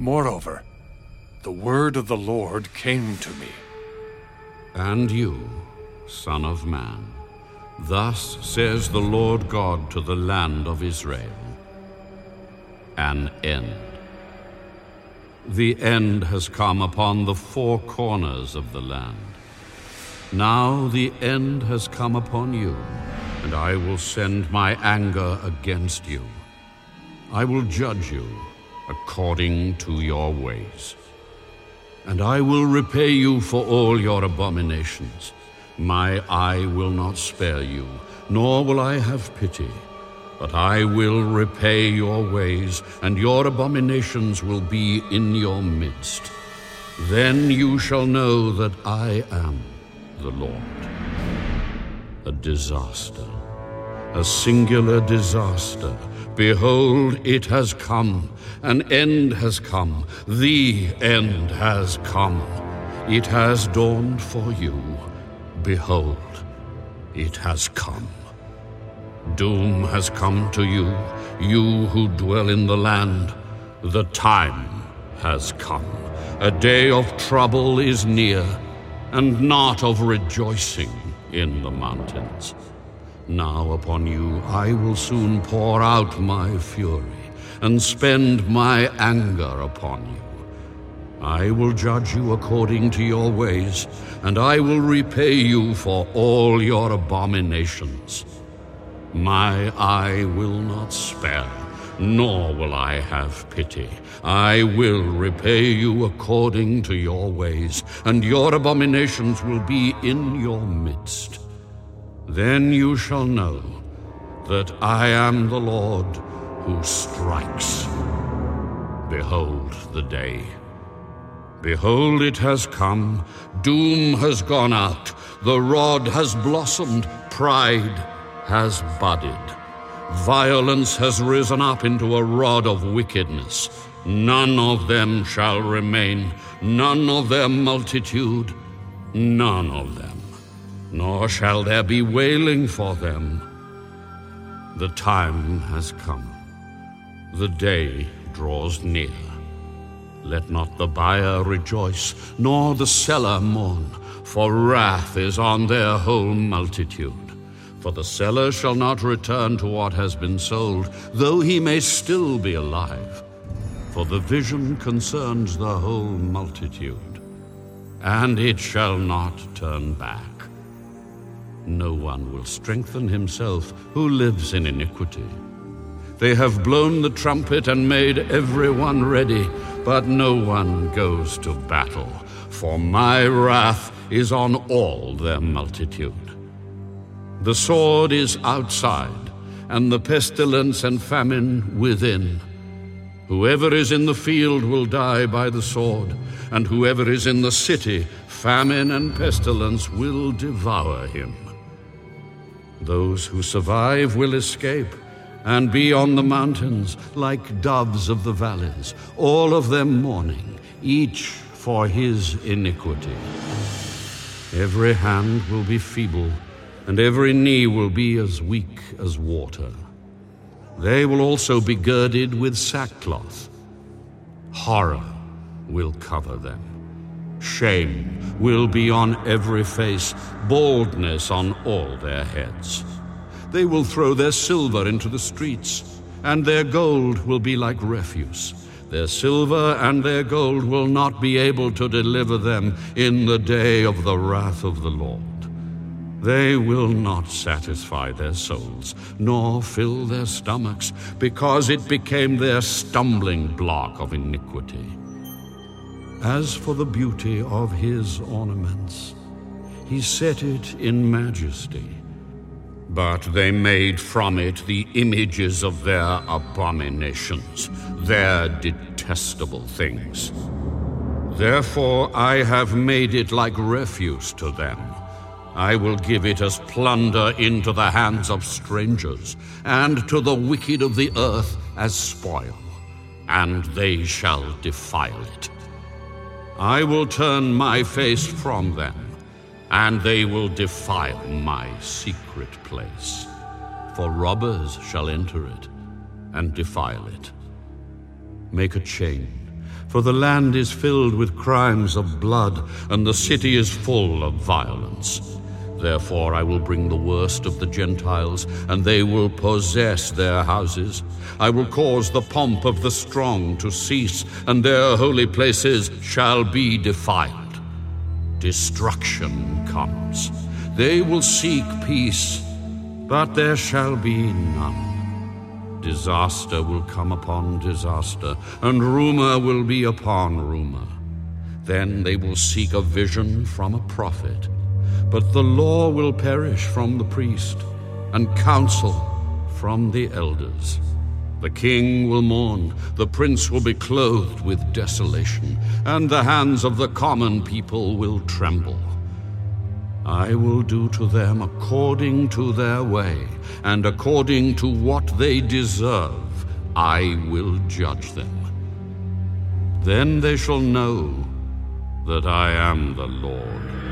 Moreover, the word of the Lord came to me. And you, Son of Man, thus says the Lord God to the land of Israel An end. The end has come upon the four corners of the land. Now the end has come upon you, and I will send my anger against you. I will judge you according to your ways. And I will repay you for all your abominations. My eye will not spare you, nor will I have pity. But I will repay your ways, and your abominations will be in your midst. Then you shall know that I am the Lord. A disaster, a singular disaster. Behold, it has come. An end has come. The end has come. It has dawned for you. Behold, it has come. Doom has come to you, you who dwell in the land. The time has come. A day of trouble is near, and not of rejoicing in the mountains. Now upon you I will soon pour out my fury, and spend my anger upon you. I will judge you according to your ways, and I will repay you for all your abominations. My eye will not spare, nor will I have pity. I will repay you according to your ways, and your abominations will be in your midst. Then you shall know that I am the Lord who strikes. Behold the day. Behold, it has come. Doom has gone out. The rod has blossomed. Pride has budded. Violence has risen up into a rod of wickedness. None of them shall remain, none of their multitude, none of them. Nor shall there be wailing for them. The time has come. The day draws near. Let not the buyer rejoice, nor the seller mourn, for wrath is on their whole multitude. For the seller shall not return to what has been sold, though he may still be alive. For the vision concerns the whole multitude, and it shall not turn back. No one will strengthen himself who lives in iniquity. They have blown the trumpet and made everyone ready, but no one goes to battle, for my wrath is on all their multitude. The sword is outside, and the pestilence and famine within. Whoever is in the field will die by the sword, and whoever is in the city, famine and pestilence will devour him. Those who survive will escape and be on the mountains like doves of the valleys, all of them mourning, each for his iniquity. Every hand will be feeble and every knee will be as weak as water. They will also be girded with sackcloth. Horror will cover them. Shame will be on every face, baldness on all their heads. They will throw their silver into the streets, and their gold will be like refuse. Their silver and their gold will not be able to deliver them in the day of the wrath of the Lord. They will not satisfy their souls, nor fill their stomachs, because it became their stumbling block of iniquity. As for the beauty of his ornaments, he set it in majesty. But they made from it the images of their abominations, their detestable things. Therefore I have made it like refuse to them I will give it as plunder into the hands of strangers, and to the wicked of the earth as spoil, and they shall defile it. I will turn my face from them, and they will defile my secret place. For robbers shall enter it and defile it. Make a chain For the land is filled with crimes of blood, and the city is full of violence. Therefore I will bring the worst of the Gentiles, and they will possess their houses. I will cause the pomp of the strong to cease, and their holy places shall be defiled. Destruction comes. They will seek peace, but there shall be none. Disaster will come upon disaster, and rumor will be upon rumor. Then they will seek a vision from a prophet. But the law will perish from the priest, and counsel from the elders. The king will mourn, the prince will be clothed with desolation, and the hands of the common people will tremble. I will do to them according to their way, and according to what they deserve, I will judge them. Then they shall know that I am the Lord.